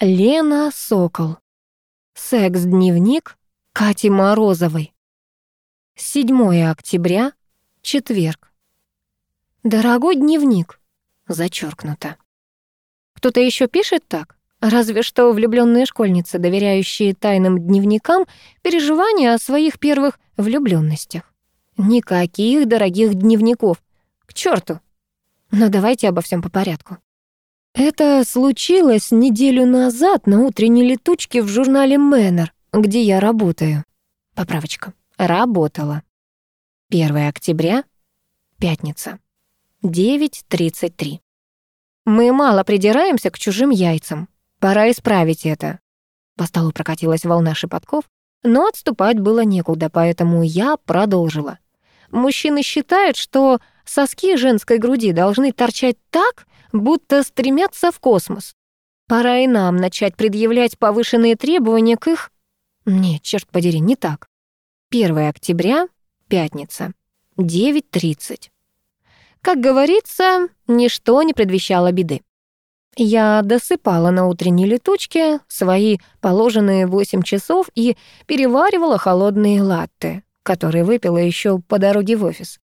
Лена Сокол. Секс-дневник Кати Морозовой. 7 октября, четверг. Дорогой дневник. Зачеркнуто. Кто-то еще пишет так? Разве что влюбленные школьницы, доверяющие тайным дневникам переживания о своих первых влюбленностях. Никаких дорогих дневников. К черту. Но давайте обо всем по порядку. Это случилось неделю назад на утренней летучке в журнале «Мэннер», где я работаю. Поправочка. Работала. 1 октября, пятница, 9.33. Мы мало придираемся к чужим яйцам. Пора исправить это. По столу прокатилась волна шепотков, но отступать было некуда, поэтому я продолжила. Мужчины считают, что соски женской груди должны торчать так, будто стремятся в космос. Пора и нам начать предъявлять повышенные требования к их... Нет, черт подери, не так. 1 октября, пятница, 9.30. Как говорится, ничто не предвещало беды. Я досыпала на утренней летучке свои положенные 8 часов и переваривала холодные латте, которые выпила еще по дороге в офис.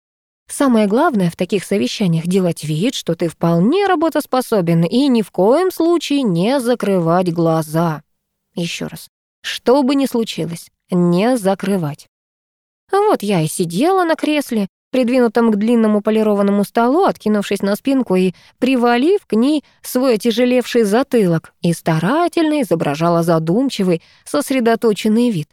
Самое главное в таких совещаниях — делать вид, что ты вполне работоспособен и ни в коем случае не закрывать глаза. Еще раз. Что бы ни случилось, не закрывать. Вот я и сидела на кресле, придвинутом к длинному полированному столу, откинувшись на спинку и привалив к ней свой отяжелевший затылок, и старательно изображала задумчивый, сосредоточенный вид.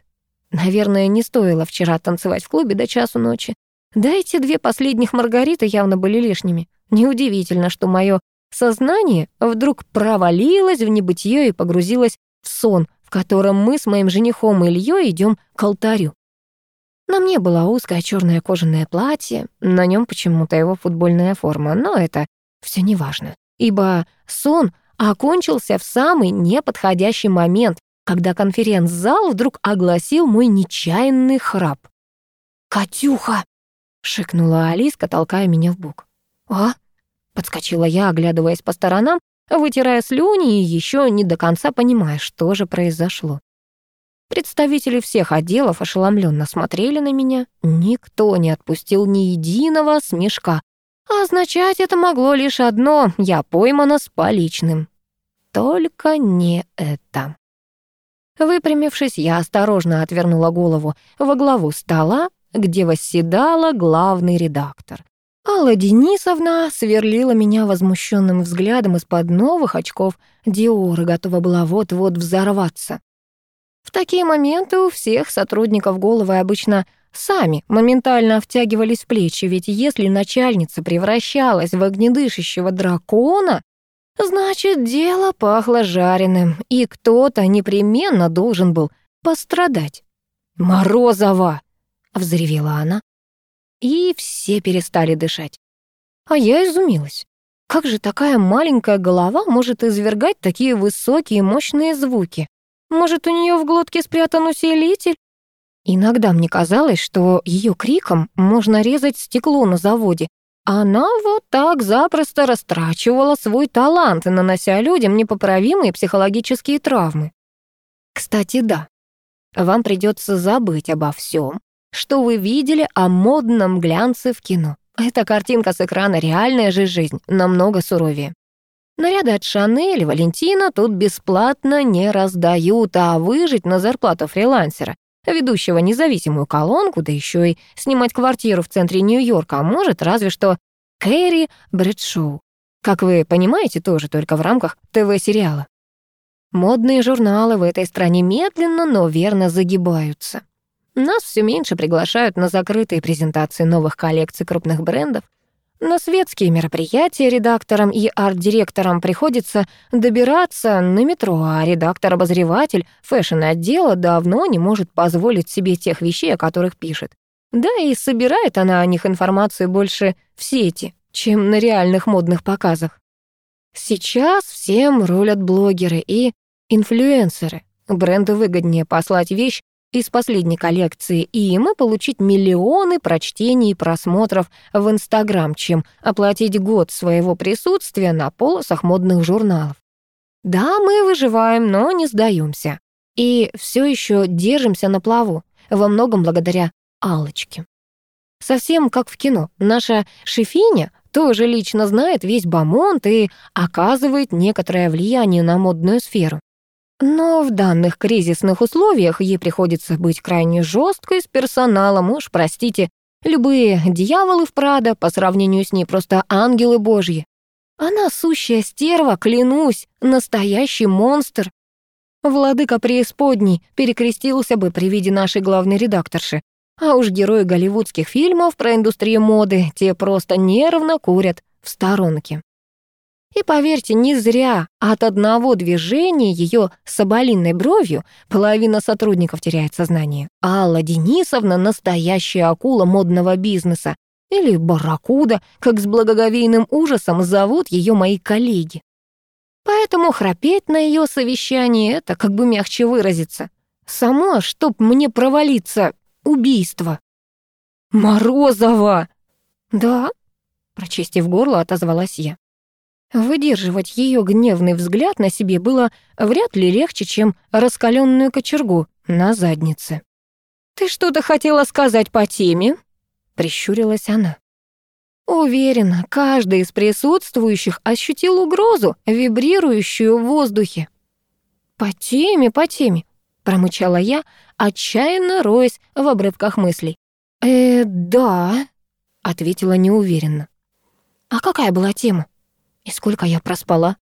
Наверное, не стоило вчера танцевать в клубе до часу ночи. Да эти две последних Маргариты явно были лишними. Неудивительно, что мое сознание вдруг провалилось в небытие и погрузилось в сон, в котором мы с моим женихом Ильей идем к алтарю. На мне было узкое черное кожаное платье, на нем почему-то его футбольная форма, но это все неважно, ибо сон окончился в самый неподходящий момент, когда конференц-зал вдруг огласил мой нечаянный храп. «Катюха!» Шикнула Алиска, толкая меня в бок. «А?» — подскочила я, оглядываясь по сторонам, вытирая слюни и еще не до конца понимая, что же произошло. Представители всех отделов ошеломленно смотрели на меня. Никто не отпустил ни единого смешка. А означать это могло лишь одно — я поймана с поличным. Только не это. Выпрямившись, я осторожно отвернула голову во главу стола где восседала главный редактор. Алла Денисовна сверлила меня возмущенным взглядом из-под новых очков Диора, готова была вот-вот взорваться. В такие моменты у всех сотрудников головы обычно сами моментально втягивались в плечи, ведь если начальница превращалась в огнедышащего дракона, значит, дело пахло жареным, и кто-то непременно должен был пострадать. «Морозова!» Взревела она. И все перестали дышать. А я изумилась. Как же такая маленькая голова может извергать такие высокие мощные звуки? Может, у нее в глотке спрятан усилитель? Иногда мне казалось, что ее криком можно резать стекло на заводе. Она вот так запросто растрачивала свой талант, нанося людям непоправимые психологические травмы. Кстати, да, вам придется забыть обо всем, что вы видели о модном глянце в кино. Эта картинка с экрана реальная же жизнь, намного суровее. Наряды от Шанель Валентина тут бесплатно не раздают, а выжить на зарплату фрилансера, ведущего независимую колонку, да еще и снимать квартиру в центре Нью-Йорка, а может разве что Кэрри Брэдшоу. Как вы понимаете, тоже только в рамках ТВ-сериала. Модные журналы в этой стране медленно, но верно загибаются. Нас все меньше приглашают на закрытые презентации новых коллекций крупных брендов. На светские мероприятия редакторам и арт-директорам приходится добираться на метро, а редактор-обозреватель фэшн-отдела давно не может позволить себе тех вещей, о которых пишет. Да и собирает она о них информацию больше в сети, чем на реальных модных показах. Сейчас всем рулят блогеры и инфлюенсеры. Бренду выгоднее послать вещь из последней коллекции и им получить миллионы прочтений и просмотров в Инстаграм, чем оплатить год своего присутствия на полосах модных журналов. Да, мы выживаем, но не сдаемся. И все еще держимся на плаву, во многом благодаря Аллочке. Совсем как в кино. Наша шефиня тоже лично знает весь бомонд и оказывает некоторое влияние на модную сферу. Но в данных кризисных условиях ей приходится быть крайне жесткой с персоналом, уж простите, любые дьяволы в Прадо по сравнению с ней просто ангелы божьи. Она сущая стерва, клянусь, настоящий монстр. Владыка преисподней перекрестился бы при виде нашей главной редакторши. А уж герои голливудских фильмов про индустрию моды, те просто нервно курят в сторонке. И поверьте, не зря от одного движения ее соболиной бровью половина сотрудников теряет сознание. Алла Денисовна — настоящая акула модного бизнеса. Или барракуда, как с благоговейным ужасом зовут ее мои коллеги. Поэтому храпеть на ее совещании — это как бы мягче выразиться. Само, чтоб мне провалиться, убийство. «Морозова!» «Да?» — прочистив горло, отозвалась я. Выдерживать ее гневный взгляд на себе было вряд ли легче, чем раскаленную кочергу на заднице. «Ты что-то хотела сказать по теме?» — прищурилась она. Уверена, каждый из присутствующих ощутил угрозу, вибрирующую в воздухе. «По теме, по теме», — промычала я, отчаянно роясь в обрывках мыслей. «Э, да», — ответила неуверенно. «А какая была тема?» И сколько я проспала?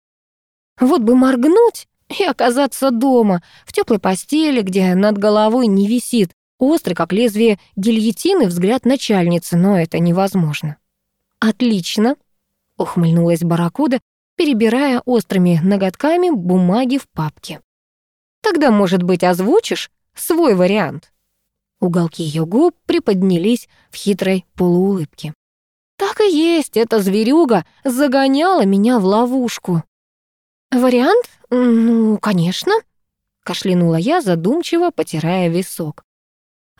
Вот бы моргнуть и оказаться дома, в теплой постели, где над головой не висит острый, как лезвие гильотины, взгляд начальницы, но это невозможно. «Отлично», — ухмыльнулась Барракуда, перебирая острыми ноготками бумаги в папке. «Тогда, может быть, озвучишь свой вариант?» Уголки ее губ приподнялись в хитрой полуулыбке. Так и есть, эта зверюга загоняла меня в ловушку. Вариант? Ну, конечно, кашлянула я, задумчиво потирая висок.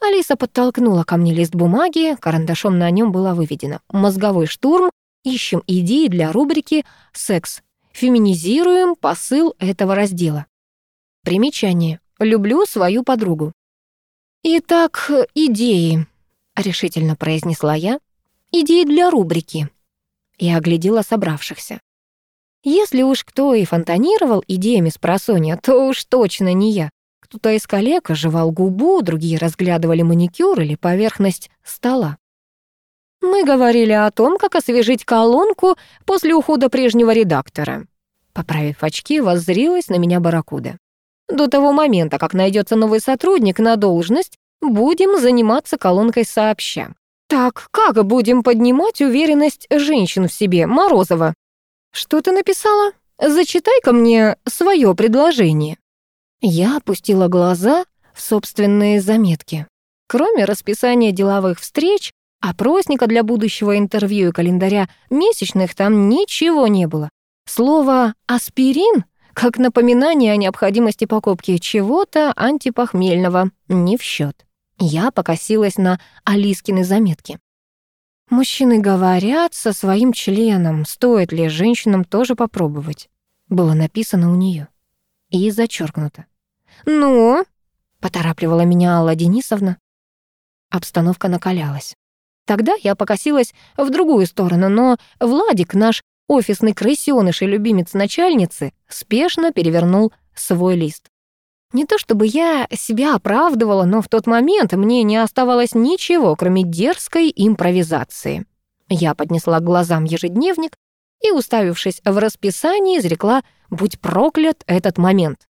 Алиса подтолкнула ко мне лист бумаги, карандашом на нем было выведено «Мозговой штурм, ищем идеи для рубрики «Секс». Феминизируем посыл этого раздела». Примечание. Люблю свою подругу. «Итак, идеи», — решительно произнесла я, идеи для рубрики». И оглядела собравшихся. Если уж кто и фонтанировал идеями с просонья, то уж точно не я. Кто-то из коллег оживал губу, другие разглядывали маникюр или поверхность стола. Мы говорили о том, как освежить колонку после ухода прежнего редактора. Поправив очки, воззрилась на меня Барракуда. До того момента, как найдется новый сотрудник на должность, будем заниматься колонкой сообща. «Так, как будем поднимать уверенность женщин в себе, Морозова?» «Что ты написала? Зачитай-ка мне свое предложение». Я опустила глаза в собственные заметки. Кроме расписания деловых встреч, опросника для будущего интервью и календаря месячных там ничего не было. Слово «аспирин» как напоминание о необходимости покупки чего-то антипохмельного не в счет. Я покосилась на Алискины заметки. Мужчины говорят со своим членом, стоит ли женщинам тоже попробовать. Было написано у нее и зачеркнуто. «Ну?» — поторапливала меня Алла Денисовна. Обстановка накалялась. Тогда я покосилась в другую сторону, но Владик, наш офисный крысёныш и любимец начальницы, спешно перевернул свой лист. Не то чтобы я себя оправдывала, но в тот момент мне не оставалось ничего, кроме дерзкой импровизации. Я поднесла к глазам ежедневник и, уставившись в расписание, изрекла «Будь проклят этот момент».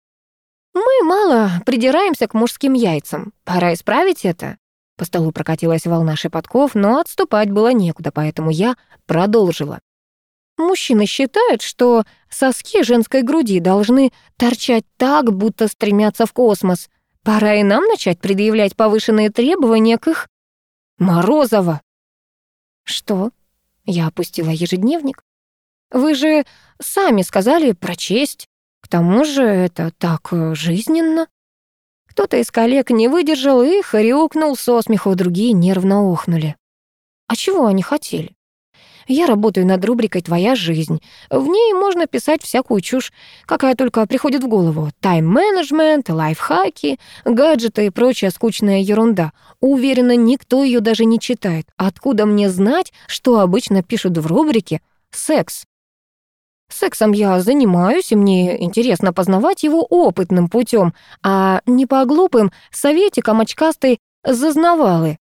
«Мы мало придираемся к мужским яйцам. Пора исправить это». По столу прокатилась волна шепотков, но отступать было некуда, поэтому я продолжила. Мужчины считают, что соски женской груди должны торчать так, будто стремятся в космос. Пора и нам начать предъявлять повышенные требования к их... Морозова! Что? Я опустила ежедневник. Вы же сами сказали прочесть. К тому же это так жизненно. Кто-то из коллег не выдержал и хрюкнул со смеху, другие нервно охнули. А чего они хотели? Я работаю над рубрикой «Твоя жизнь». В ней можно писать всякую чушь, какая только приходит в голову. Тайм-менеджмент, лайфхаки, гаджеты и прочая скучная ерунда. Уверена, никто ее даже не читает. Откуда мне знать, что обычно пишут в рубрике «Секс»? Сексом я занимаюсь, и мне интересно познавать его опытным путем, а не по глупым советикам очкастой зазнавалы,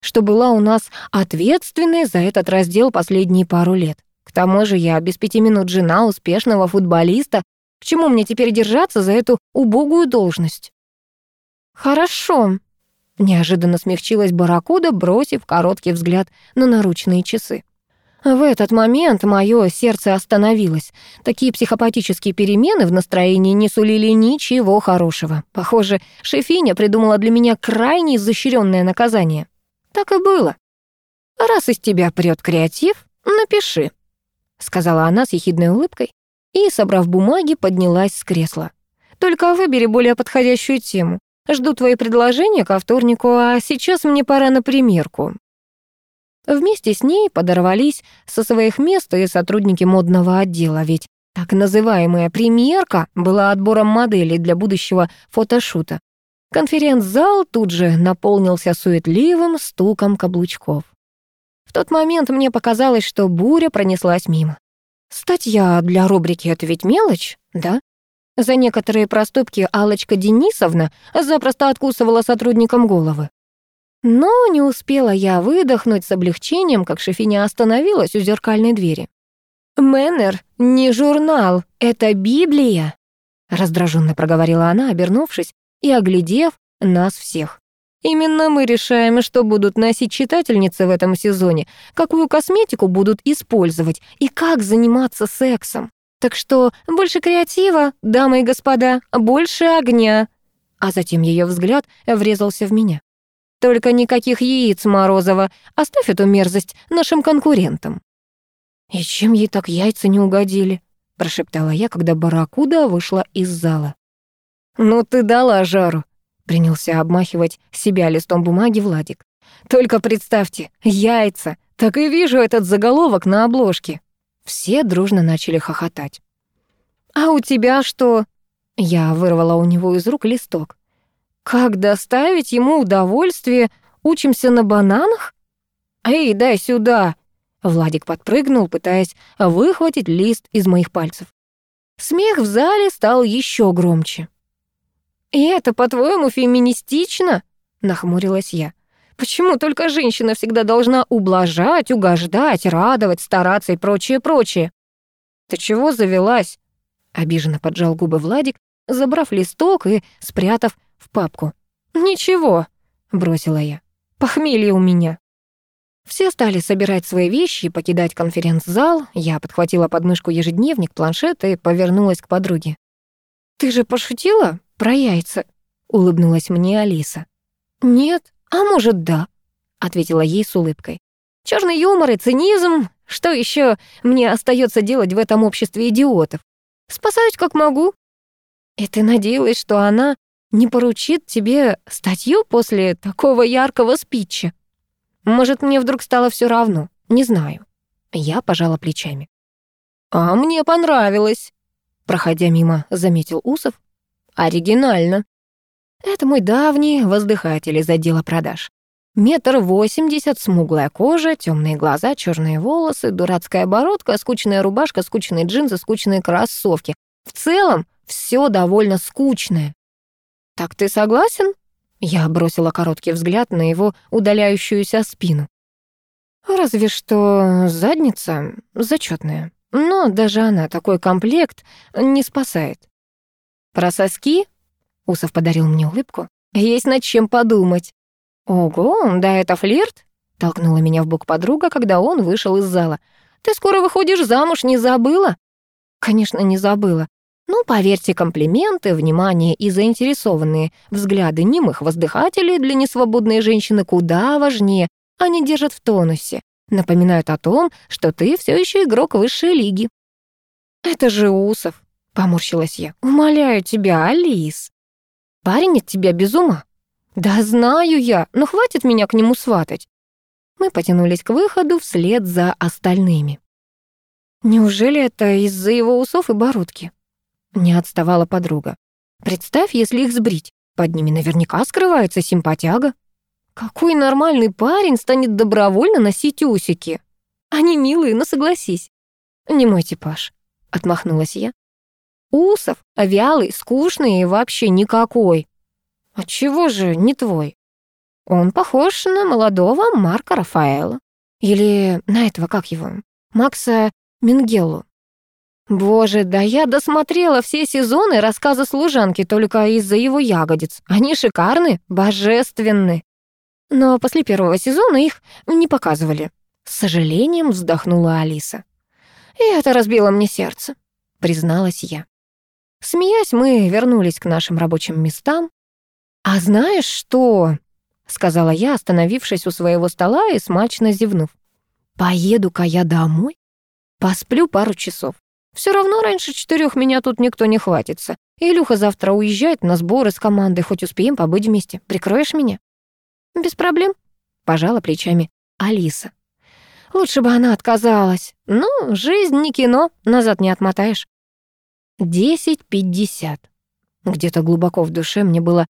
что была у нас ответственной за этот раздел последние пару лет. К тому же я без пяти минут жена успешного футболиста. К чему мне теперь держаться за эту убогую должность? Хорошо. Неожиданно смягчилась Баракуда, бросив короткий взгляд на наручные часы. В этот момент мое сердце остановилось. Такие психопатические перемены в настроении не сулили ничего хорошего. Похоже, шефиня придумала для меня крайне изощренное наказание. Так и было. «Раз из тебя прет креатив, напиши», — сказала она с ехидной улыбкой и, собрав бумаги, поднялась с кресла. «Только выбери более подходящую тему. Жду твои предложения ко вторнику, а сейчас мне пора на примерку. Вместе с ней подорвались со своих мест и сотрудники модного отдела, ведь так называемая «примерка» была отбором моделей для будущего фотошута. Конференц-зал тут же наполнился суетливым стуком каблучков. В тот момент мне показалось, что буря пронеслась мимо. Статья для рубрики «Это ведь мелочь», да? За некоторые проступки Алочка Денисовна запросто откусывала сотрудникам головы. Но не успела я выдохнуть с облегчением, как шефиня остановилась у зеркальной двери. «Мэннер не журнал, это Библия», раздраженно проговорила она, обернувшись и оглядев нас всех. Именно мы решаем, что будут носить читательницы в этом сезоне, какую косметику будут использовать и как заниматься сексом. Так что больше креатива, дамы и господа, больше огня. А затем ее взгляд врезался в меня. Только никаких яиц, Морозова. Оставь эту мерзость нашим конкурентам». «И чем ей так яйца не угодили?» — прошептала я, когда барракуда вышла из зала. «Ну ты дала жару», — принялся обмахивать себя листом бумаги Владик. «Только представьте, яйца! Так и вижу этот заголовок на обложке». Все дружно начали хохотать. «А у тебя что?» Я вырвала у него из рук листок. Как доставить ему удовольствие? Учимся на бананах? Эй, дай сюда. Владик подпрыгнул, пытаясь выхватить лист из моих пальцев. Смех в зале стал еще громче. «И это, по-твоему, феминистично?» — нахмурилась я. «Почему только женщина всегда должна ублажать, угождать, радовать, стараться и прочее, прочее?» «Ты чего завелась?» — обиженно поджал губы Владик, забрав листок и спрятав в папку. «Ничего», — бросила я. «Похмелье у меня». Все стали собирать свои вещи и покидать конференц-зал. Я подхватила подмышку ежедневник, планшет и повернулась к подруге. «Ты же пошутила про яйца?» — улыбнулась мне Алиса. «Нет, а может, да», — ответила ей с улыбкой. Черный юмор и цинизм. Что еще мне остается делать в этом обществе идиотов? Спасаюсь как могу». «И ты надеялась, что она не поручит тебе статью после такого яркого спича? Может, мне вдруг стало все равно? Не знаю. Я пожала плечами. А мне понравилось, проходя мимо, заметил Усов. Оригинально. Это мой давний воздыхатель из отдела продаж. Метр восемьдесят, смуглая кожа, темные глаза, черные волосы, дурацкая бородка, скучная рубашка, скучные джинсы, скучные кроссовки. В целом, все довольно скучное. «Так ты согласен?» Я бросила короткий взгляд на его удаляющуюся спину. «Разве что задница зачетная, но даже она такой комплект не спасает». «Про соски?» — Усов подарил мне улыбку. «Есть над чем подумать». «Ого, да это флирт?» — толкнула меня в бок подруга, когда он вышел из зала. «Ты скоро выходишь замуж, не забыла?» «Конечно, не забыла. Ну, поверьте, комплименты, внимание и заинтересованные взгляды немых воздыхателей для несвободной женщины куда важнее. Они держат в тонусе, напоминают о том, что ты все еще игрок высшей лиги. «Это же Усов», — поморщилась я. «Умоляю тебя, Алис. Парень от тебя без ума». «Да знаю я, но хватит меня к нему сватать». Мы потянулись к выходу вслед за остальными. Неужели это из-за его усов и бородки? Не отставала подруга. Представь, если их сбрить. Под ними наверняка скрывается симпатяга. Какой нормальный парень станет добровольно носить усики? Они милые, но согласись. Не мой типаж, отмахнулась я. Усов, а вялый, скучный и вообще никакой. Отчего же не твой? Он похож на молодого Марка Рафаэла. Или на этого, как его, Макса Мингеллу. Боже, да я досмотрела все сезоны рассказа служанки только из-за его ягодиц. Они шикарны, божественны. Но после первого сезона их не показывали. С сожалением вздохнула Алиса. И это разбило мне сердце, призналась я. Смеясь, мы вернулись к нашим рабочим местам. «А знаешь что?» сказала я, остановившись у своего стола и смачно зевнув. «Поеду-ка я домой, посплю пару часов. Все равно раньше четырех меня тут никто не хватится. Илюха завтра уезжает на сборы с командой, хоть успеем побыть вместе. Прикроешь меня?» «Без проблем», — пожала плечами Алиса. Лучше бы она отказалась. Но жизнь не кино, назад не отмотаешь. Десять пятьдесят. Где-то глубоко в душе мне было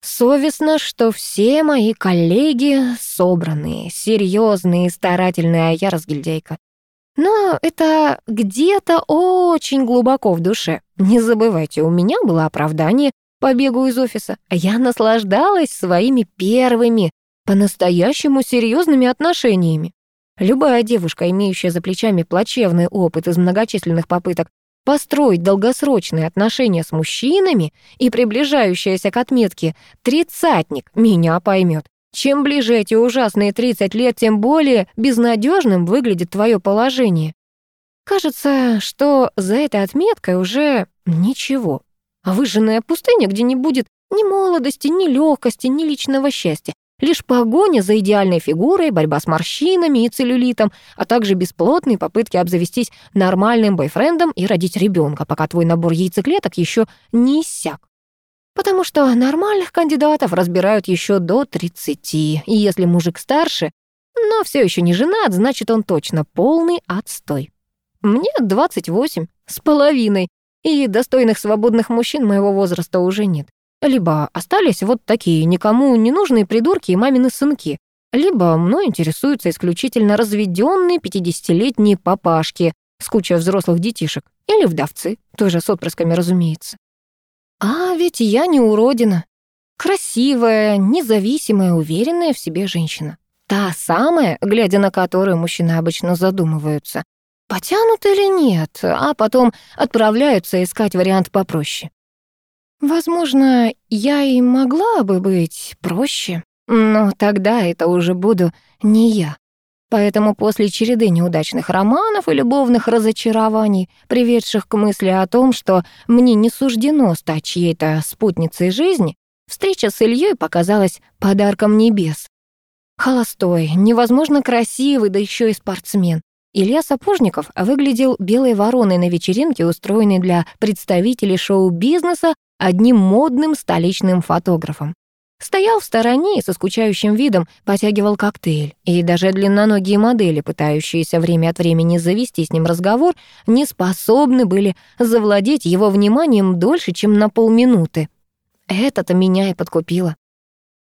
Совестно, что все мои коллеги собранные, серьезные, старательные, а я разгильдяйка. Но это где-то очень глубоко в душе. Не забывайте, у меня было оправдание побегу из офиса. Я наслаждалась своими первыми, по-настоящему серьезными отношениями. Любая девушка, имеющая за плечами плачевный опыт из многочисленных попыток построить долгосрочные отношения с мужчинами и приближающаяся к отметке «тридцатник» меня поймет. Чем ближе эти ужасные 30 лет, тем более безнадежным выглядит твое положение. Кажется, что за этой отметкой уже ничего. Выжженная пустыня, где не будет ни молодости, ни легкости, ни личного счастья. Лишь погоня за идеальной фигурой, борьба с морщинами и целлюлитом, а также бесплотные попытки обзавестись нормальным бойфрендом и родить ребенка, пока твой набор яйцеклеток еще не иссяк. Потому что нормальных кандидатов разбирают еще до 30, и если мужик старше, но все еще не женат, значит, он точно полный отстой. Мне 28 с половиной, и достойных свободных мужчин моего возраста уже нет. Либо остались вот такие никому не нужные придурки и мамины сынки, либо мной интересуются исключительно разведенные 50-летние папашки с кучей взрослых детишек, или вдовцы, тоже с отпрысками, разумеется. А ведь я не уродина. Красивая, независимая, уверенная в себе женщина. Та самая, глядя на которую мужчины обычно задумываются, потянут или нет, а потом отправляются искать вариант попроще. Возможно, я и могла бы быть проще, но тогда это уже буду не я. Поэтому после череды неудачных романов и любовных разочарований, приведших к мысли о том, что мне не суждено стать чьей-то спутницей жизни, встреча с Ильей показалась подарком небес. Холостой, невозможно красивый, да еще и спортсмен. Илья Сапожников выглядел белой вороной на вечеринке, устроенной для представителей шоу-бизнеса одним модным столичным фотографом. Стоял в стороне со скучающим видом потягивал коктейль, и даже длинноногие модели, пытающиеся время от времени завести с ним разговор, не способны были завладеть его вниманием дольше, чем на полминуты. Это-то меня и подкупило.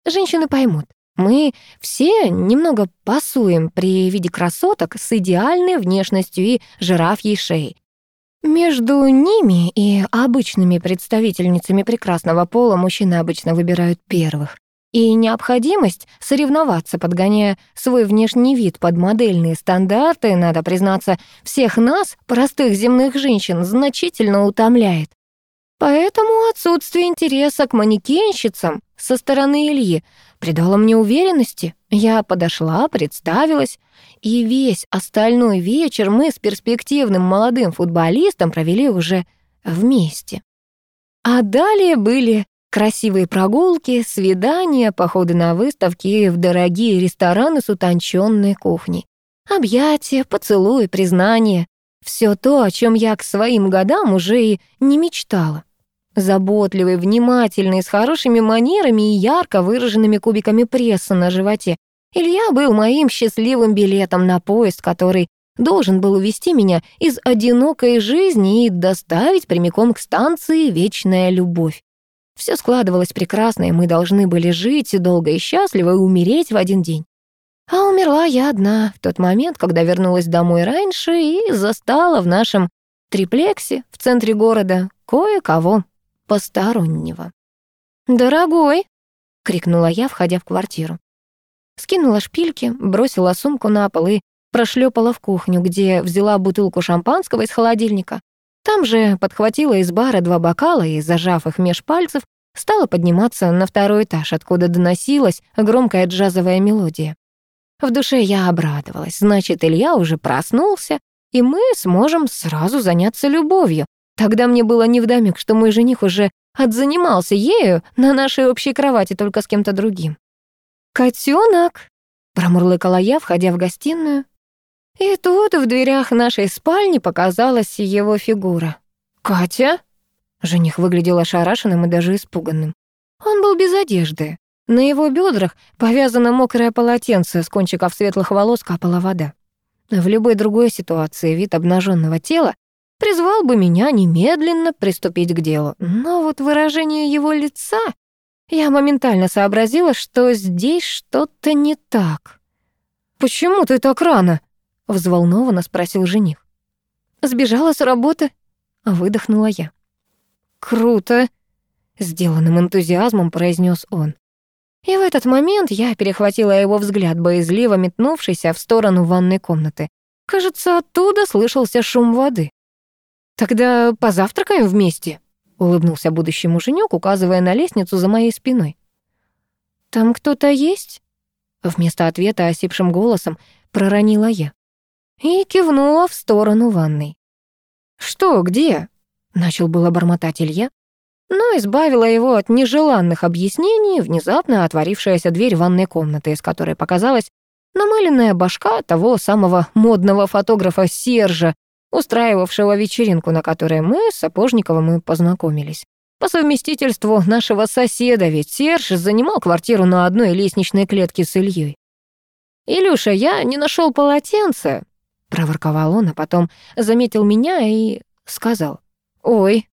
Женщины поймут, мы все немного пасуем при виде красоток с идеальной внешностью и жирафьей шеей, между ними и обычными представительницами прекрасного пола мужчины обычно выбирают первых. И необходимость соревноваться, подгоняя свой внешний вид под модельные стандарты, надо признаться, всех нас, простых земных женщин, значительно утомляет. Поэтому отсутствие интереса к манекенщицам со стороны Ильи придало мне уверенности. Я подошла, представилась, и весь остальной вечер мы с перспективным молодым футболистом провели уже вместе. А далее были красивые прогулки, свидания, походы на выставки в дорогие рестораны с утонченной кухней. Объятия, поцелуи, признания. Все то, о чем я к своим годам уже и не мечтала. Заботливый, внимательный, с хорошими манерами и ярко выраженными кубиками пресса на животе. Илья был моим счастливым билетом на поезд, который должен был увести меня из одинокой жизни и доставить прямиком к станции «Вечная любовь». Все складывалось прекрасно, и мы должны были жить долго и счастливо и умереть в один день. А умерла я одна в тот момент, когда вернулась домой раньше и застала в нашем триплексе в центре города кое-кого постороннего. «Дорогой!» — крикнула я, входя в квартиру. Скинула шпильки, бросила сумку на пол и прошлепала в кухню, где взяла бутылку шампанского из холодильника. Там же подхватила из бара два бокала и, зажав их меж пальцев, стала подниматься на второй этаж, откуда доносилась громкая джазовая мелодия. В душе я обрадовалась, значит, Илья уже проснулся, и мы сможем сразу заняться любовью. Тогда мне было невдомёк, что мой жених уже отзанимался ею на нашей общей кровати только с кем-то другим. «Котёнок!» — промурлыкала я, входя в гостиную. И тут в дверях нашей спальни показалась его фигура. «Катя?» Жених выглядел ошарашенным и даже испуганным. Он был без одежды. На его бедрах повязано мокрое полотенце, с кончиков светлых волос капала вода. В любой другой ситуации вид обнаженного тела призвал бы меня немедленно приступить к делу. Но вот выражение его лица... Я моментально сообразила, что здесь что-то не так. «Почему ты так рано?» — взволнованно спросил жених. «Сбежала с работы?» — выдохнула я. «Круто!» — сделанным энтузиазмом произнес он. И в этот момент я перехватила его взгляд, боязливо метнувшийся в сторону ванной комнаты. Кажется, оттуда слышался шум воды. «Тогда позавтракаем вместе?» — улыбнулся будущий муженек, указывая на лестницу за моей спиной. «Там кто-то есть?» Вместо ответа осипшим голосом проронила я и кивнула в сторону ванной. «Что, где?» — начал было бормотать Илья, но избавила его от нежеланных объяснений внезапно отворившаяся дверь ванной комнаты, из которой показалась намыленная башка того самого модного фотографа Сержа, устраивавшего вечеринку, на которой мы с Сапожниковым и познакомились. По совместительству нашего соседа, ведь Серж занимал квартиру на одной лестничной клетке с Ильей. «Илюша, я не нашел полотенца», — проворковал он, а потом заметил меня и сказал. «Ой».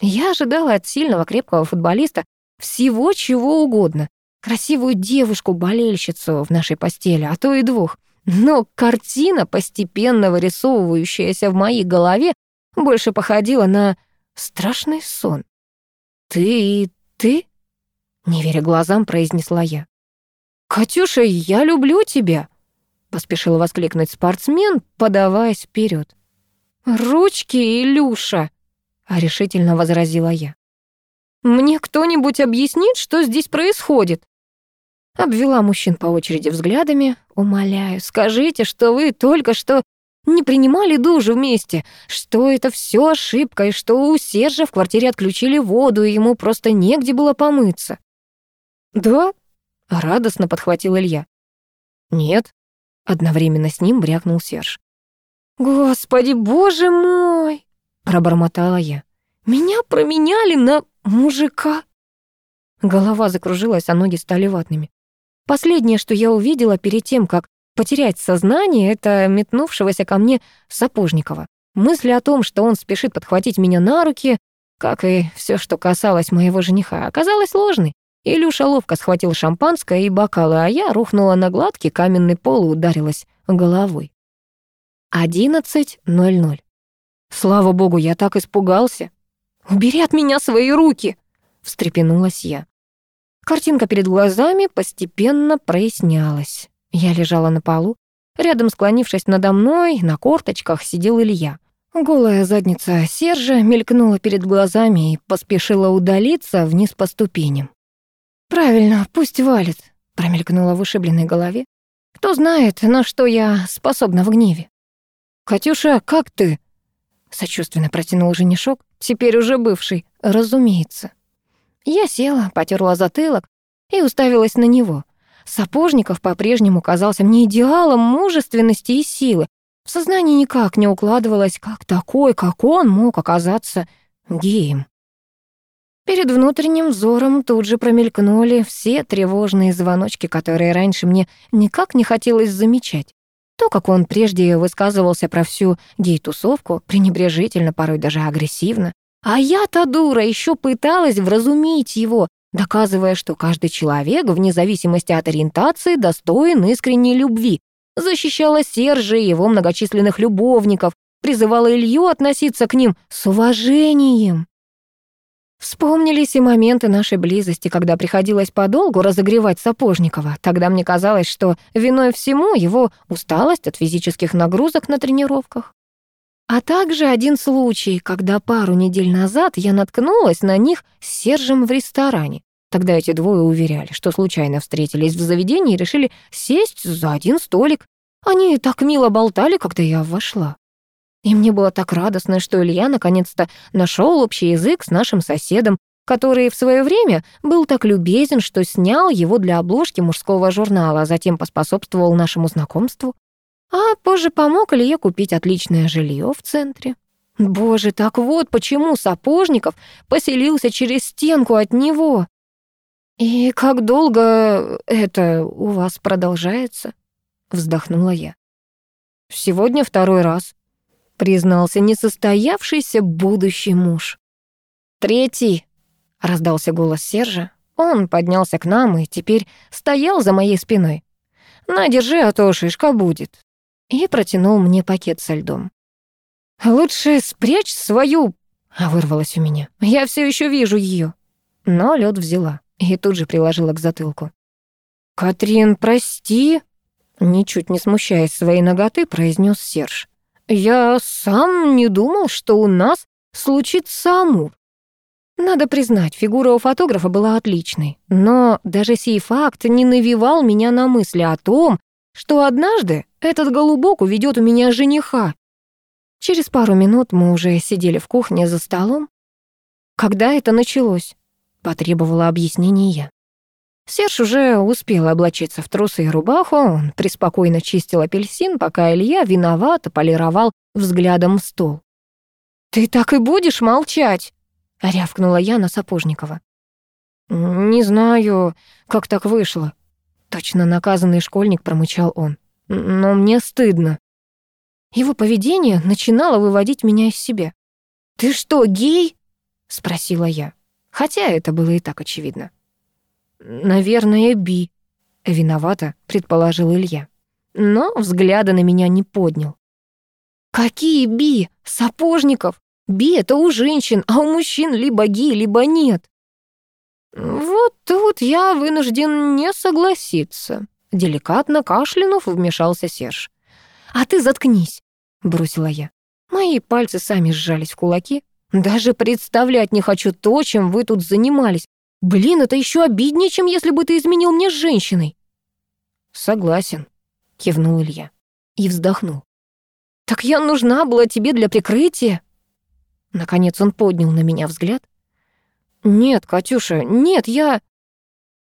Я ожидала от сильного крепкого футболиста всего чего угодно. Красивую девушку-болельщицу в нашей постели, а то и двух. Но картина, постепенно вырисовывающаяся в моей голове, больше походила на страшный сон. «Ты и ты?» — не веря глазам, произнесла я. «Катюша, я люблю тебя!» — поспешил воскликнуть спортсмен, подаваясь вперед. «Ручки, Илюша!» — решительно возразила я. «Мне кто-нибудь объяснит, что здесь происходит?» Обвела мужчин по очереди взглядами. «Умоляю, скажите, что вы только что не принимали душ вместе, что это все ошибка, и что у Сержа в квартире отключили воду, и ему просто негде было помыться». «Да?» Радостно подхватил Илья. «Нет», — одновременно с ним брякнул Серж. «Господи, боже мой!» — пробормотала я. «Меня променяли на мужика!» Голова закружилась, а ноги стали ватными. Последнее, что я увидела перед тем, как потерять сознание, это метнувшегося ко мне Сапожникова. Мысль о том, что он спешит подхватить меня на руки, как и все, что касалось моего жениха, оказалась ложной. Илюша ловко схватил шампанское и бокалы, а я рухнула на гладкий каменный пол и ударилась головой. Одиннадцать ноль ноль. Слава богу, я так испугался. «Убери от меня свои руки!» — встрепенулась я. Картинка перед глазами постепенно прояснялась. Я лежала на полу. Рядом, склонившись надо мной, на корточках сидел Илья. Голая задница Сержа мелькнула перед глазами и поспешила удалиться вниз по ступеням. «Правильно, пусть валит», — промелькнула в ушибленной голове. «Кто знает, на что я способна в гневе». «Катюша, как ты?» Сочувственно протянул женишок, теперь уже бывший, разумеется. Я села, потерла затылок и уставилась на него. Сапожников по-прежнему казался мне идеалом мужественности и силы. В сознании никак не укладывалось, как такой, как он, мог оказаться геем. Перед внутренним взором тут же промелькнули все тревожные звоночки, которые раньше мне никак не хотелось замечать. То, как он прежде высказывался про всю гей-тусовку, пренебрежительно, порой даже агрессивно. А я-то дура еще пыталась вразумить его, доказывая, что каждый человек, вне зависимости от ориентации, достоин искренней любви. Защищала Сержа и его многочисленных любовников, призывала Илью относиться к ним с уважением. Вспомнились и моменты нашей близости, когда приходилось подолгу разогревать Сапожникова. Тогда мне казалось, что виной всему его усталость от физических нагрузок на тренировках. А также один случай, когда пару недель назад я наткнулась на них с Сержем в ресторане. Тогда эти двое уверяли, что случайно встретились в заведении и решили сесть за один столик. Они так мило болтали, когда я вошла. И мне было так радостно, что Илья наконец-то нашел общий язык с нашим соседом, который в свое время был так любезен, что снял его для обложки мужского журнала, а затем поспособствовал нашему знакомству. А позже помог Илье купить отличное жилье в центре. Боже, так вот почему Сапожников поселился через стенку от него. «И как долго это у вас продолжается?» — вздохнула я. «Сегодня второй раз», признался несостоявшийся будущий муж. «Третий!» — раздался голос Сержа. Он поднялся к нам и теперь стоял за моей спиной. «На, держи, а то шишка будет». И протянул мне пакет со льдом. «Лучше спрячь свою...» — вырвалось у меня. «Я все еще вижу ее. Но лед взяла и тут же приложила к затылку. «Катрин, прости!» Ничуть не смущаясь своей ноготы, произнес Серж. Я сам не думал, что у нас случится амур. Надо признать, фигура у фотографа была отличной, но даже сей факт не навевал меня на мысли о том, что однажды этот голубок уведет у меня жениха. Через пару минут мы уже сидели в кухне за столом. Когда это началось? Потребовала объяснения я. Серж уже успел облачиться в трусы и рубаху, он преспокойно чистил апельсин, пока Илья виновато полировал взглядом стол. «Ты так и будешь молчать?» — рявкнула я на Сапожникова. «Не знаю, как так вышло», — точно наказанный школьник промычал он. «Но мне стыдно». Его поведение начинало выводить меня из себя. «Ты что, гей?» — спросила я, хотя это было и так очевидно. «Наверное, Би», — виновата, предположил Илья. Но взгляда на меня не поднял. «Какие Би? Сапожников? Би — это у женщин, а у мужчин либо ги, либо нет». «Вот тут я вынужден не согласиться», — деликатно кашлянув вмешался Серж. «А ты заткнись», — бросила я. Мои пальцы сами сжались в кулаки. «Даже представлять не хочу то, чем вы тут занимались. Блин, это еще обиднее, чем если бы ты изменил мне с женщиной. Согласен, кивнул Илья и вздохнул. Так я нужна была тебе для прикрытия. Наконец он поднял на меня взгляд. Нет, Катюша, нет, я...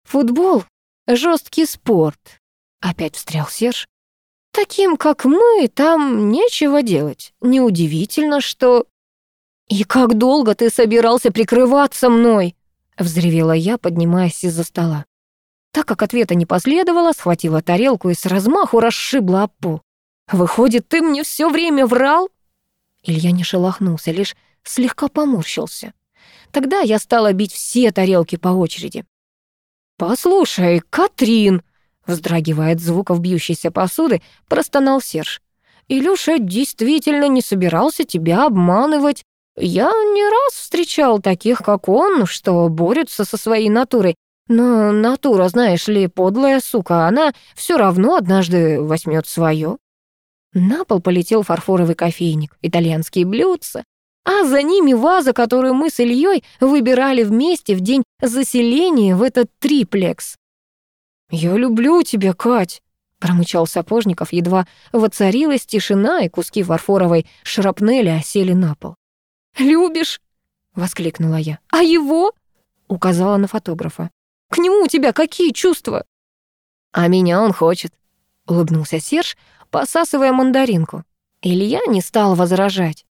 Футбол — жесткий спорт. Опять встрял Серж. Таким, как мы, там нечего делать. Неудивительно, что... И как долго ты собирался прикрываться мной? Взревела я, поднимаясь из-за стола. Так как ответа не последовало, схватила тарелку и с размаху расшибла об. «Выходит, ты мне все время врал?» Илья не шелохнулся, лишь слегка поморщился. Тогда я стала бить все тарелки по очереди. «Послушай, Катрин!» Вздрагивая от звуков бьющейся посуды, простонал Серж. «Илюша действительно не собирался тебя обманывать. Я не раз встречал таких, как он, что борются со своей натурой. Но натура, знаешь ли, подлая сука, она все равно однажды возьмет свое. На пол полетел фарфоровый кофейник, итальянские блюдца, а за ними ваза, которую мы с Ильей выбирали вместе в день заселения в этот триплекс. «Я люблю тебя, Кать», — промычал Сапожников, едва воцарилась тишина, и куски фарфоровой шрапнели осели на пол. «Любишь?» — воскликнула я. «А его?» — указала на фотографа. «К нему у тебя какие чувства?» «А меня он хочет», — улыбнулся Серж, посасывая мандаринку. Илья не стал возражать.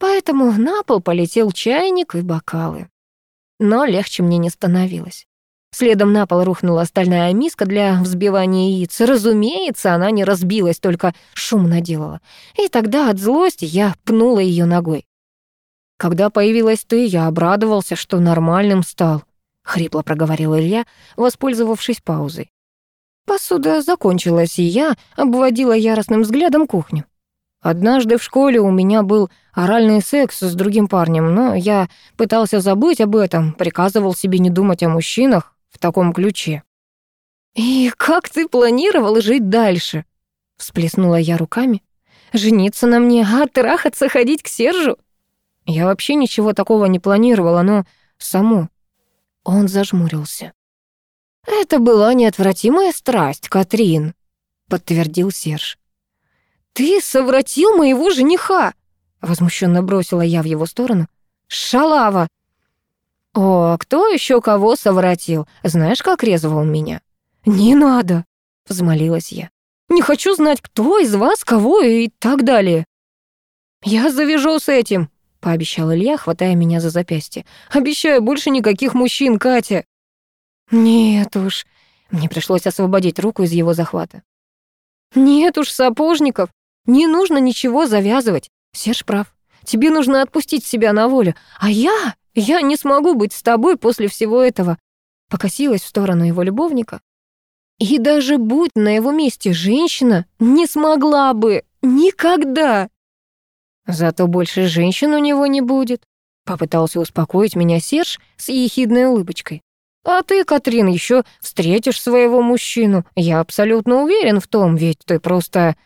Поэтому на пол полетел чайник и бокалы. но легче мне не становилось. Следом на пол рухнула стальная миска для взбивания яиц. Разумеется, она не разбилась, только шум наделала. И тогда от злости я пнула ее ногой. Когда появилась ты, я обрадовался, что нормальным стал, хрипло проговорил Илья, воспользовавшись паузой. Посуда закончилась, и я обводила яростным взглядом кухню. Однажды в школе у меня был оральный секс с другим парнем, но я пытался забыть об этом, приказывал себе не думать о мужчинах, в таком ключе. «И как ты планировал жить дальше?» Всплеснула я руками. «Жениться на мне, а трахаться, ходить к Сержу?» Я вообще ничего такого не планировала, но само. Он зажмурился. «Это была неотвратимая страсть, Катрин», — подтвердил Серж. «Ты совратил моего жениха!» — возмущенно бросила я в его сторону. «Шалава! «О, кто еще кого совратил? Знаешь, как резал меня?» «Не надо!» — взмолилась я. «Не хочу знать, кто из вас кого и так далее». «Я завяжу с этим», — пообещал Илья, хватая меня за запястье. «Обещаю, больше никаких мужчин, Катя». «Нет уж». Мне пришлось освободить руку из его захвата. «Нет уж, сапожников. Не нужно ничего завязывать. Серж прав. Тебе нужно отпустить себя на волю. А я я не смогу быть с тобой после всего этого. Покосилась в сторону его любовника. И даже будь на его месте женщина, не смогла бы. Никогда. Зато больше женщин у него не будет. Попытался успокоить меня Серж с ехидной улыбочкой. А ты, Катрин, еще встретишь своего мужчину. Я абсолютно уверен в том, ведь ты просто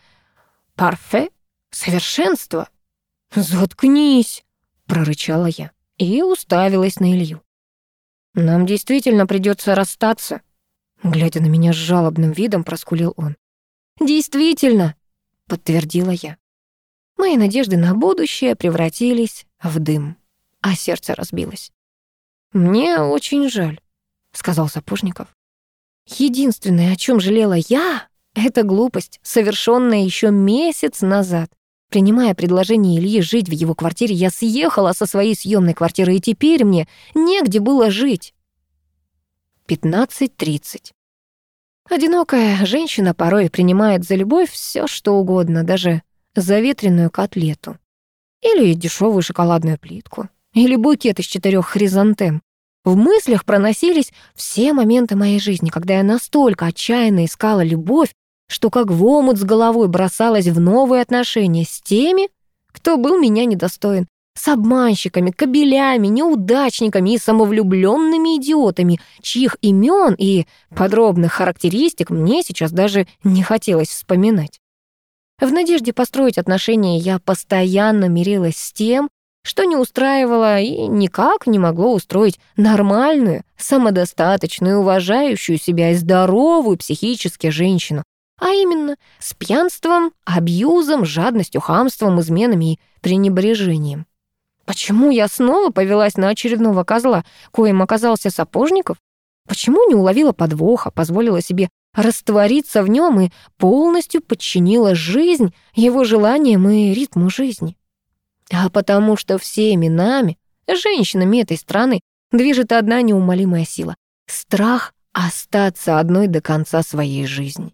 парфе, совершенство. Заткнись, прорычала я и уставилась на Илью. «Нам действительно придется расстаться», — глядя на меня с жалобным видом, проскулил он. «Действительно», — подтвердила я. Мои надежды на будущее превратились в дым, а сердце разбилось. «Мне очень жаль», — сказал Сапожников. «Единственное, о чем жалела я, — это глупость, совершенная еще месяц назад. Принимая предложение Ильи жить в его квартире, я съехала со своей съемной квартиры, и теперь мне негде было жить. 15.30. Одинокая женщина порой принимает за любовь все, что угодно, даже заветренную котлету. Или дешевую шоколадную плитку. Или букет из четырех хризантем. В мыслях проносились все моменты моей жизни, когда я настолько отчаянно искала любовь, что как в омут с головой бросалась в новые отношения с теми, кто был меня недостоин, с обманщиками, кобелями, неудачниками и самовлюбленными идиотами, чьих имен и подробных характеристик мне сейчас даже не хотелось вспоминать. В надежде построить отношения я постоянно мирилась с тем, что не устраивало и никак не могло устроить нормальную, самодостаточную, уважающую себя и здоровую психически женщину, а именно, с пьянством, абьюзом, жадностью, хамством, изменами и пренебрежением. Почему я снова повелась на очередного козла, коим оказался Сапожников? Почему не уловила подвоха, позволила себе раствориться в нем и полностью подчинила жизнь его желаниям и ритму жизни? А потому что всеми нами, женщинами этой страны, движет одна неумолимая сила — страх остаться одной до конца своей жизни.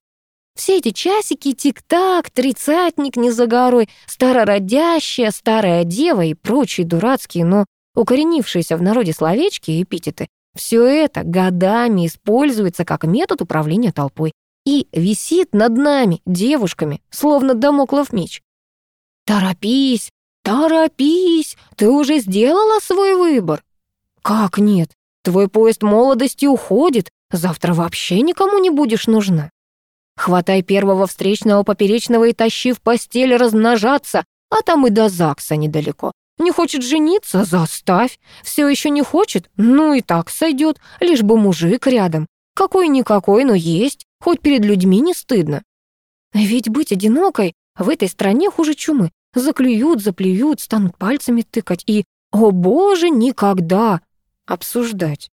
Все эти часики, тик-так, тридцатник не за горой, старородящая, старая дева и прочие дурацкие, но укоренившиеся в народе словечки и эпитеты, все это годами используется как метод управления толпой и висит над нами, девушками, словно домоклов меч. «Торопись, торопись, ты уже сделала свой выбор?» «Как нет? Твой поезд молодости уходит, завтра вообще никому не будешь нужна». Хватай первого встречного поперечного и тащи в постель размножаться, а там и до ЗАГСа недалеко. Не хочет жениться? Заставь. Все еще не хочет? Ну и так сойдет, лишь бы мужик рядом. Какой-никакой, но есть, хоть перед людьми не стыдно. Ведь быть одинокой в этой стране хуже чумы. Заклюют, заплюют, станут пальцами тыкать и, о боже, никогда обсуждать.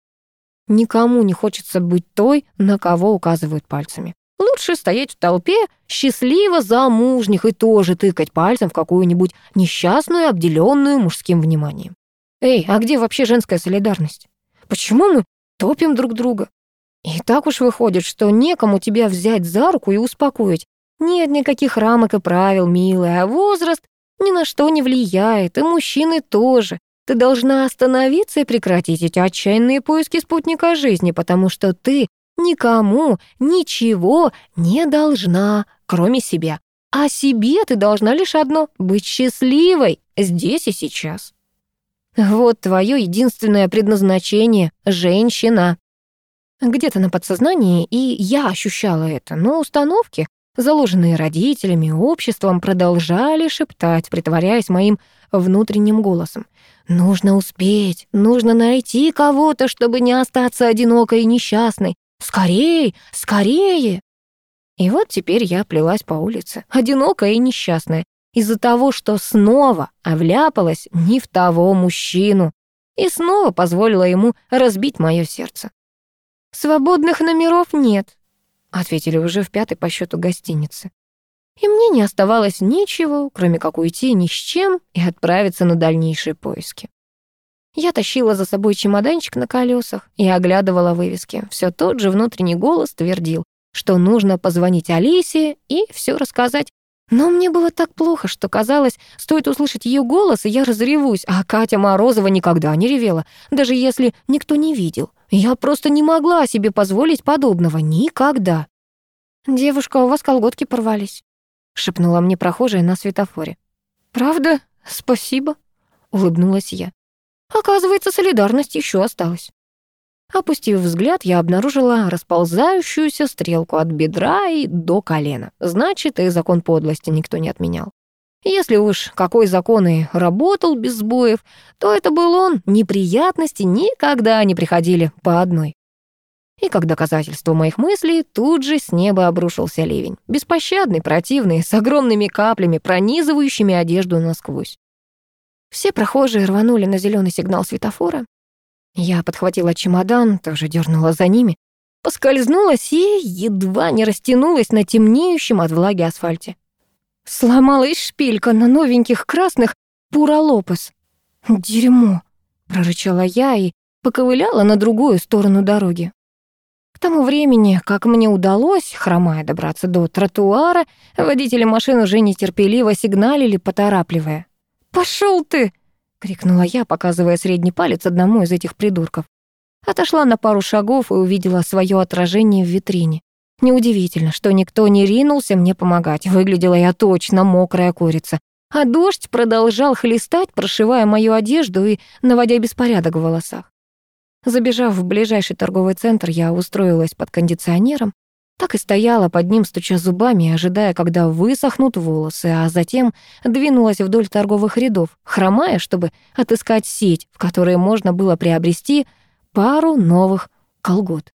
Никому не хочется быть той, на кого указывают пальцами. Лучше стоять в толпе счастливо замужних и тоже тыкать пальцем в какую-нибудь несчастную, обделенную мужским вниманием. Эй, а где вообще женская солидарность? Почему мы топим друг друга? И так уж выходит, что некому тебя взять за руку и успокоить. Нет никаких рамок и правил, милая, а возраст ни на что не влияет, и мужчины тоже. Ты должна остановиться и прекратить эти отчаянные поиски спутника жизни, потому что ты никому ничего не должна, кроме себя. А себе ты должна лишь одно — быть счастливой здесь и сейчас. Вот твое единственное предназначение — женщина. Где-то на подсознании и я ощущала это, но установки, заложенные родителями, обществом, продолжали шептать, притворяясь моим внутренним голосом. «Нужно успеть, нужно найти кого-то, чтобы не остаться одинокой и несчастной. Скорей, скорее!» И вот теперь я плелась по улице, одинокая и несчастная, из-за того, что снова овляпалась не в того мужчину и снова позволила ему разбить мое сердце. «Свободных номеров нет», — ответили уже в пятой по счету гостинице. И мне не оставалось ничего, кроме как уйти ни с чем и отправиться на дальнейшие поиски. Я тащила за собой чемоданчик на колесах и оглядывала вывески. Все тот же внутренний голос твердил, что нужно позвонить Алисе и все рассказать. Но мне было так плохо, что казалось, стоит услышать ее голос, и я разревусь, а Катя Морозова никогда не ревела, даже если никто не видел. Я просто не могла себе позволить подобного никогда. «Девушка, у вас колготки порвались», — шепнула мне прохожая на светофоре. «Правда? Спасибо», — улыбнулась я. Оказывается, солидарность еще осталась. Опустив взгляд, я обнаружила расползающуюся стрелку от бедра и до колена. Значит, и закон подлости никто не отменял. Если уж какой закон и работал без сбоев, то это был он. Неприятности никогда не приходили по одной. И как доказательство моих мыслей, тут же с неба обрушился ливень. Беспощадный, противный, с огромными каплями, пронизывающими одежду насквозь. Все прохожие рванули на зеленый сигнал светофора. Я подхватила чемодан, тоже дернула за ними, поскользнулась и едва не растянулась на темнеющем от влаги асфальте. Сломалась шпилька на новеньких красных Пура Лопес. «Дерьмо!» — прорычала я и поковыляла на другую сторону дороги. К тому времени, как мне удалось, хромая, добраться до тротуара, водители машин уже нетерпеливо сигналили, поторапливая. «Пошел ты!» — крикнула я, показывая средний палец одному из этих придурков. Отошла на пару шагов и увидела свое отражение в витрине. Неудивительно, что никто не ринулся мне помогать. Выглядела я точно мокрая курица. А дождь продолжал хлестать, прошивая мою одежду и наводя беспорядок в волосах. Забежав в ближайший торговый центр, я устроилась под кондиционером, так и стояла под ним, стуча зубами, ожидая, когда высохнут волосы, а затем двинулась вдоль торговых рядов, хромая, чтобы отыскать сеть, в которой можно было приобрести пару новых колгот.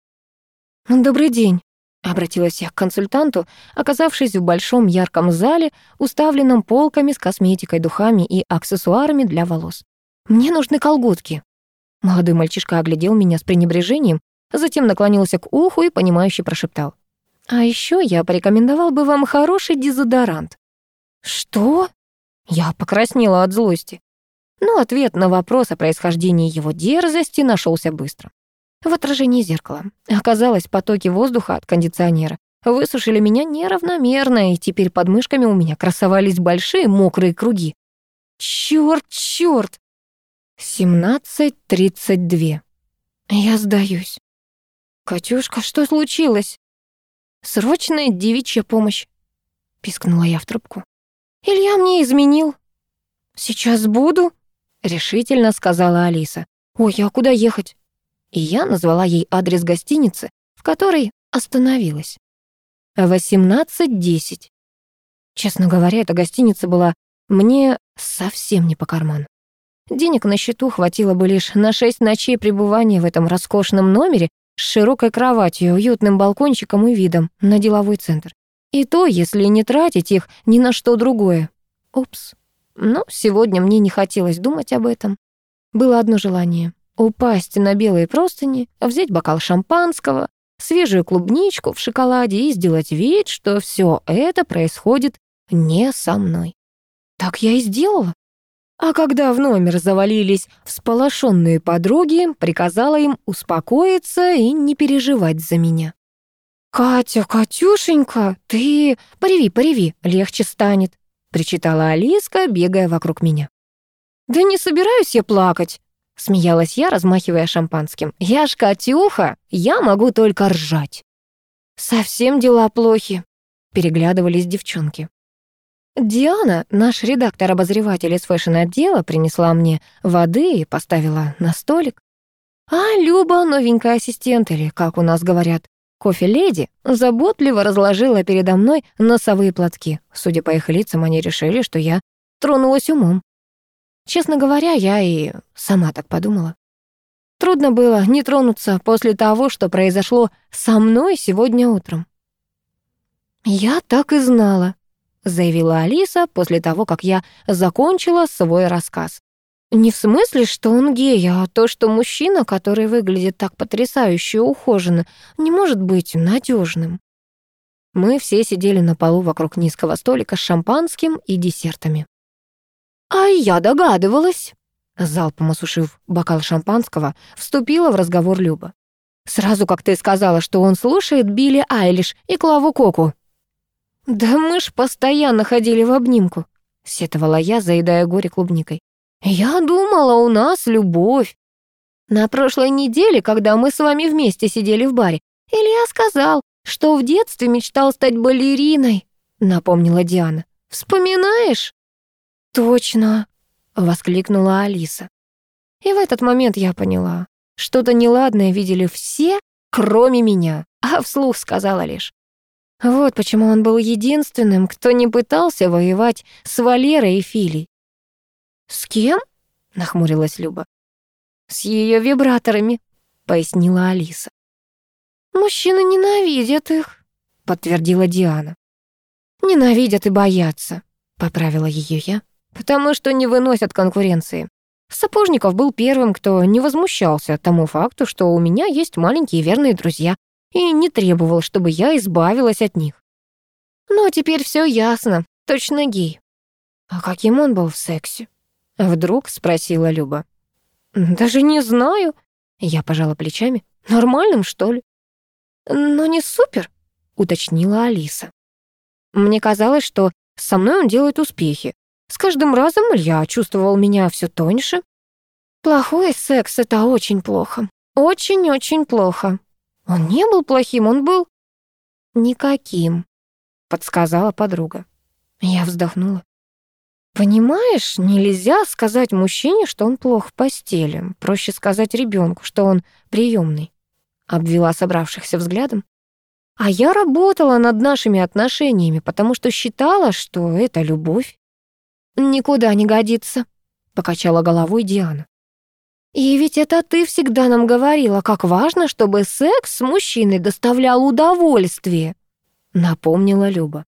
«Добрый день», — обратилась я к консультанту, оказавшись в большом ярком зале, уставленном полками с косметикой, духами и аксессуарами для волос. «Мне нужны колготки». Молодой мальчишка оглядел меня с пренебрежением, затем наклонился к уху и, понимающе прошептал. А еще я порекомендовал бы вам хороший дезодорант. Что? Я покраснела от злости. Но ответ на вопрос о происхождении его дерзости нашелся быстро. В отражении зеркала. Оказалось, потоки воздуха от кондиционера высушили меня неравномерно, и теперь под мышками у меня красовались большие мокрые круги. Чёрт, чёрт! 17.32. Я сдаюсь. «Катюшка, что случилось?» Срочная девичья помощь!» — пискнула я в трубку. «Илья мне изменил». «Сейчас буду», — решительно сказала Алиса. «Ой, а куда ехать?» И я назвала ей адрес гостиницы, в которой остановилась. Восемнадцать десять. Честно говоря, эта гостиница была мне совсем не по карману. Денег на счету хватило бы лишь на шесть ночей пребывания в этом роскошном номере с широкой кроватью, уютным балкончиком и видом на деловой центр. И то, если не тратить их ни на что другое. Упс. Но сегодня мне не хотелось думать об этом. Было одно желание — упасть на белые простыни, взять бокал шампанского, свежую клубничку в шоколаде и сделать вид, что все это происходит не со мной. Так я и сделала. А когда в номер завалились всполошенные подруги, приказала им успокоиться и не переживать за меня. «Катя, Катюшенька, ты... Пореви, пореви, легче станет», причитала Алиска, бегая вокруг меня. «Да не собираюсь я плакать», — смеялась я, размахивая шампанским. «Я ж Катюха, я могу только ржать». «Совсем дела плохи», — переглядывались девчонки. Диана, наш редактор-обозреватель из фэшн-отдела, принесла мне воды и поставила на столик. А Люба, новенькая ассистент, или, как у нас говорят, кофе-леди, заботливо разложила передо мной носовые платки. Судя по их лицам, они решили, что я тронулась умом. Честно говоря, я и сама так подумала. Трудно было не тронуться после того, что произошло со мной сегодня утром. «Я так и знала», — заявила Алиса после того, как я закончила свой рассказ. Не в смысле, что он гей, а то, что мужчина, который выглядит так потрясающе ухоженно, не может быть надежным. Мы все сидели на полу вокруг низкого столика с шампанским и десертами. «А я догадывалась», — залпом осушив бокал шампанского, вступила в разговор Люба. «Сразу как ты сказала, что он слушает Билли Айлиш и Клаву Коку». «Да мы ж постоянно ходили в обнимку», — сетовала я, заедая горе клубникой. «Я думала, у нас любовь. На прошлой неделе, когда мы с вами вместе сидели в баре, Илья сказал, что в детстве мечтал стать балериной», — напомнила Диана. «Вспоминаешь?» «Точно», — воскликнула Алиса. И в этот момент я поняла, что-то неладное видели все, кроме меня, а вслух сказала лишь. Вот почему он был единственным, кто не пытался воевать с Валерой и Филей. «С кем?» — нахмурилась Люба. «С ее вибраторами», — пояснила Алиса. «Мужчины ненавидят их», — подтвердила Диана. «Ненавидят и боятся», — поправила ее я, «потому что не выносят конкуренции. Сапожников был первым, кто не возмущался тому факту, что у меня есть маленькие верные друзья, и не требовал, чтобы я избавилась от них. Но теперь все ясно, точно гей. А каким он был в сексе? Вдруг спросила Люба. Даже не знаю. Я пожала плечами. Нормальным, что ли? Но не супер, уточнила Алиса. Мне казалось, что со мной он делает успехи. С каждым разом я чувствовал меня все тоньше. Плохой секс — это очень плохо. Очень-очень плохо. Он не был плохим, он был... Никаким, подсказала подруга. Я вздохнула. Понимаешь, нельзя сказать мужчине, что он плох в постели. Проще сказать ребенку, что он приемный. Обвела собравшихся взглядом. А я работала над нашими отношениями, потому что считала, что это любовь. Никуда не годится, покачала головой Диана. И ведь это ты всегда нам говорила, как важно, чтобы секс с мужчиной доставлял удовольствие, напомнила Люба.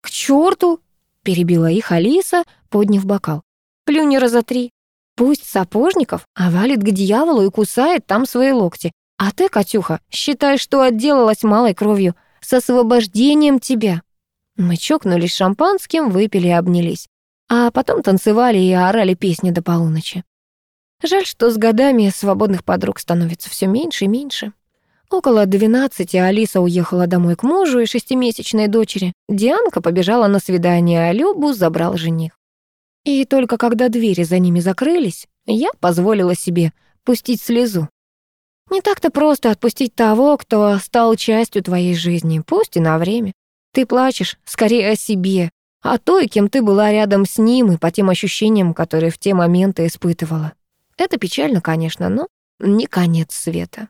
К черту, Перебила их Алиса, подняв бокал. Плюни раза три. Пусть сапожников, а валит к дьяволу и кусает там свои локти. А ты, Катюха, считай, что отделалась малой кровью. С освобождением тебя. Мы чокнулись шампанским, выпили и обнялись. А потом танцевали и орали песни до полуночи. Жаль, что с годами свободных подруг становится все меньше и меньше. Около двенадцати Алиса уехала домой к мужу и шестимесячной дочери. Дианка побежала на свидание, а Любу забрал жених. И только когда двери за ними закрылись, я позволила себе пустить слезу. Не так-то просто отпустить того, кто стал частью твоей жизни, пусть и на время. Ты плачешь скорее о себе, о той, кем ты была рядом с ним и по тем ощущениям, которые в те моменты испытывала. Это печально, конечно, но не конец света.